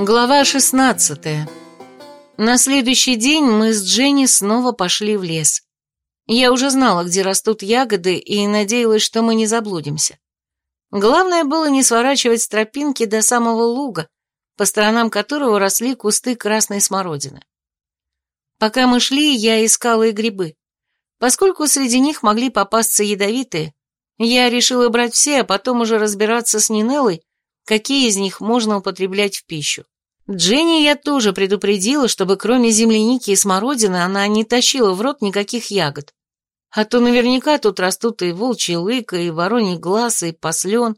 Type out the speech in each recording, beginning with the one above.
Глава 16 На следующий день мы с Дженни снова пошли в лес. Я уже знала, где растут ягоды, и надеялась, что мы не заблудимся. Главное было не сворачивать с тропинки до самого луга, по сторонам которого росли кусты красной смородины. Пока мы шли, я искала и грибы. Поскольку среди них могли попасться ядовитые, я решила брать все, а потом уже разбираться с Нинеллой, какие из них можно употреблять в пищу. Дженни я тоже предупредила, чтобы кроме земляники и смородины она не тащила в рот никаких ягод. А то наверняка тут растут и волчьи лыка, и вороний глаз, и послен.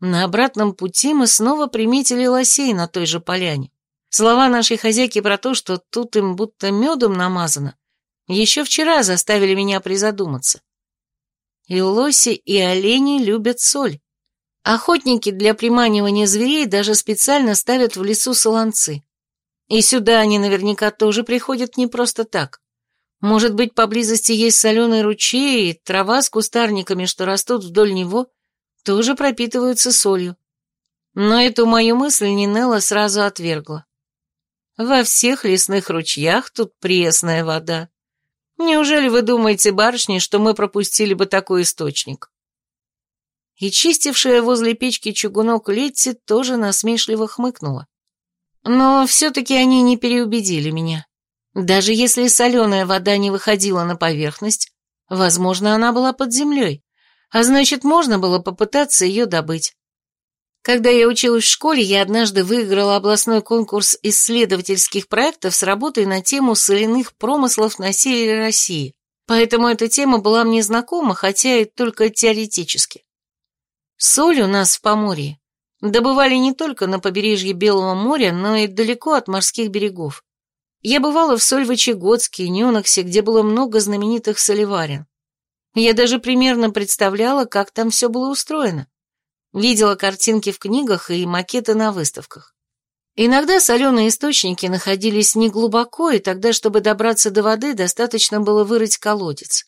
На обратном пути мы снова приметили лосей на той же поляне. Слова нашей хозяйки про то, что тут им будто медом намазано, еще вчера заставили меня призадуматься. И лоси, и олени любят соль. Охотники для приманивания зверей даже специально ставят в лесу солонцы. И сюда они наверняка тоже приходят не просто так. Может быть, поблизости есть соленый ручей, и трава с кустарниками, что растут вдоль него, тоже пропитываются солью. Но эту мою мысль Нинелла сразу отвергла. Во всех лесных ручьях тут пресная вода. Неужели вы думаете, барышни, что мы пропустили бы такой источник? И чистившая возле печки чугунок Летти тоже насмешливо хмыкнула. Но все-таки они не переубедили меня. Даже если соленая вода не выходила на поверхность, возможно, она была под землей, а значит, можно было попытаться ее добыть. Когда я училась в школе, я однажды выиграла областной конкурс исследовательских проектов с работой на тему соляных промыслов на севере России, поэтому эта тема была мне знакома, хотя и только теоретически. Соль у нас в Поморье добывали не только на побережье Белого моря, но и далеко от морских берегов. Я бывала в Сольвычегодске, Нюнаксе, где было много знаменитых солеварен. Я даже примерно представляла, как там все было устроено. Видела картинки в книгах и макеты на выставках. Иногда соленые источники находились неглубоко, и тогда, чтобы добраться до воды, достаточно было вырыть колодец.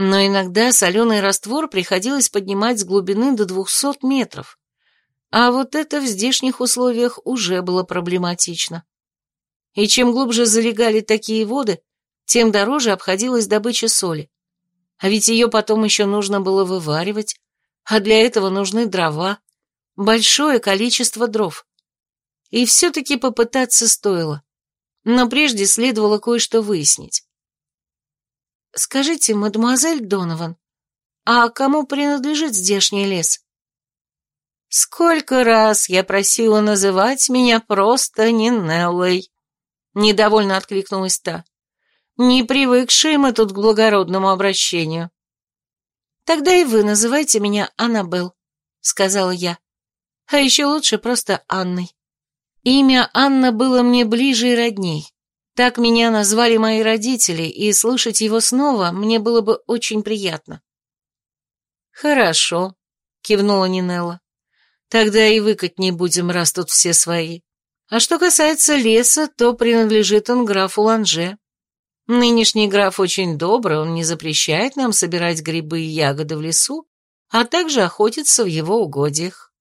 Но иногда соленый раствор приходилось поднимать с глубины до 200 метров. А вот это в здешних условиях уже было проблематично. И чем глубже залегали такие воды, тем дороже обходилась добыча соли. А ведь ее потом еще нужно было вываривать, а для этого нужны дрова, большое количество дров. И все-таки попытаться стоило. Но прежде следовало кое-что выяснить. «Скажите, мадемуазель Донован, а кому принадлежит здешний лес?» «Сколько раз я просила называть меня просто Нинеллой!» Недовольно откликнулась та. «Не привыкшие мы тут к благородному обращению». «Тогда и вы называйте меня Аннабелл», — сказала я. «А еще лучше просто Анной». Имя Анна было мне ближе и родней. Так меня назвали мои родители, и слышать его снова мне было бы очень приятно. «Хорошо», — кивнула Нинелла. «Тогда и выкать не будем, раз тут все свои. А что касается леса, то принадлежит он графу Ланже. Нынешний граф очень добрый, он не запрещает нам собирать грибы и ягоды в лесу, а также охотиться в его угодьях.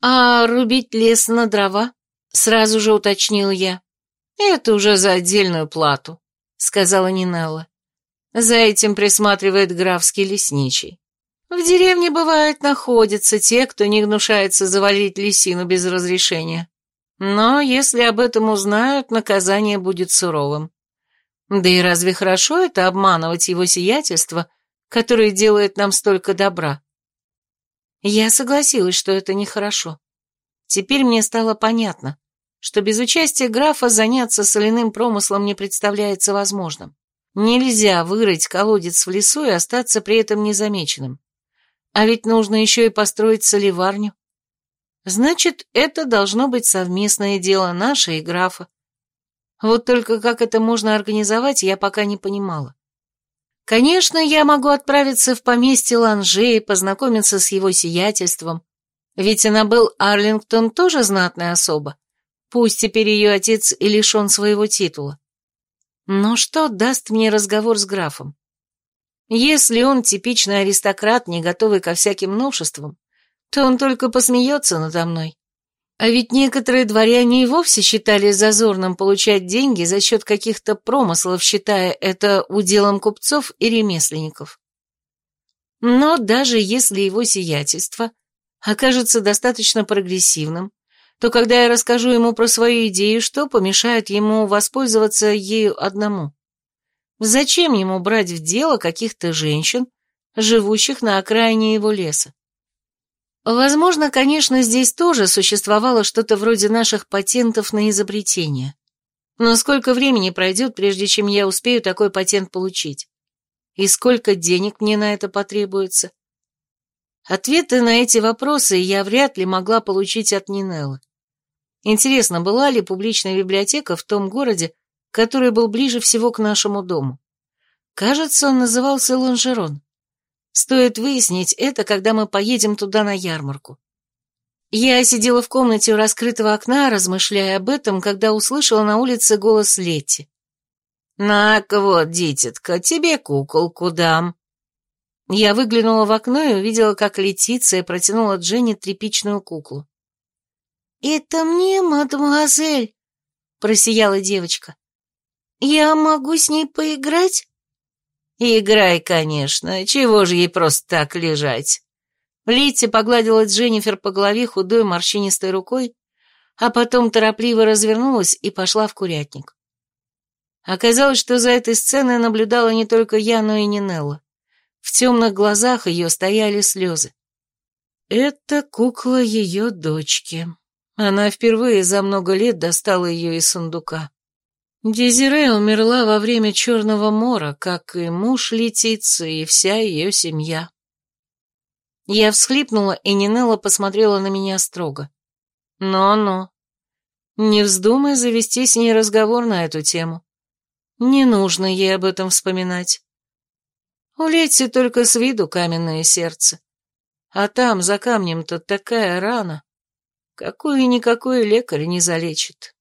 А рубить лес на дрова? Сразу же уточнил я. Это уже за отдельную плату, сказала Нинелла. За этим присматривает графский лесничий. В деревне, бывает, находятся те, кто не гнушается завалить лисину без разрешения. Но если об этом узнают, наказание будет суровым. Да и разве хорошо это обманывать его сиятельство, которое делает нам столько добра? Я согласилась, что это нехорошо. Теперь мне стало понятно, что без участия графа заняться соляным промыслом не представляется возможным. Нельзя вырыть колодец в лесу и остаться при этом незамеченным. А ведь нужно еще и построить солеварню. Значит, это должно быть совместное дело наше и графа. Вот только как это можно организовать, я пока не понимала. Конечно, я могу отправиться в поместье Ланже и познакомиться с его сиятельством, ведь Аннабелл Арлингтон тоже знатная особа, пусть теперь ее отец и лишен своего титула. Но что даст мне разговор с графом? Если он типичный аристократ, не готовый ко всяким новшествам, то он только посмеется надо мной. А ведь некоторые дворяне и вовсе считали зазорным получать деньги за счет каких-то промыслов, считая это уделом купцов и ремесленников. Но даже если его сиятельство окажется достаточно прогрессивным, то когда я расскажу ему про свою идею, что помешает ему воспользоваться ею одному? Зачем ему брать в дело каких-то женщин, живущих на окраине его леса? Возможно, конечно, здесь тоже существовало что-то вроде наших патентов на изобретение. Но сколько времени пройдет, прежде чем я успею такой патент получить? И сколько денег мне на это потребуется? Ответы на эти вопросы я вряд ли могла получить от Нинеллы. Интересно, была ли публичная библиотека в том городе, который был ближе всего к нашему дому? Кажется, он назывался Лонжерон. Стоит выяснить это, когда мы поедем туда на ярмарку. Я сидела в комнате у раскрытого окна, размышляя об этом, когда услышала на улице голос Летти. «На-ка вот, дитятка, тебе куколку дам». Я выглянула в окно и увидела, как Летиция протянула Дженни тряпичную куклу. «Это мне, мадемуазель?» — просияла девочка. «Я могу с ней поиграть?» «Играй, конечно. Чего же ей просто так лежать?» Литти погладила Дженнифер по голове худой морщинистой рукой, а потом торопливо развернулась и пошла в курятник. Оказалось, что за этой сценой наблюдала не только я, но и Нинелла. В темных глазах ее стояли слезы. Это кукла ее дочки. Она впервые за много лет достала ее из сундука. Дезире умерла во время Черного мора, как и муж Летицы, и вся ее семья. Я всхлипнула, и Нинелла посмотрела на меня строго. «Но-но, не вздумай завести с ней разговор на эту тему. Не нужно ей об этом вспоминать. У Летти только с виду каменное сердце. А там, за камнем-то, такая рана, какую никакой лекарь не залечит».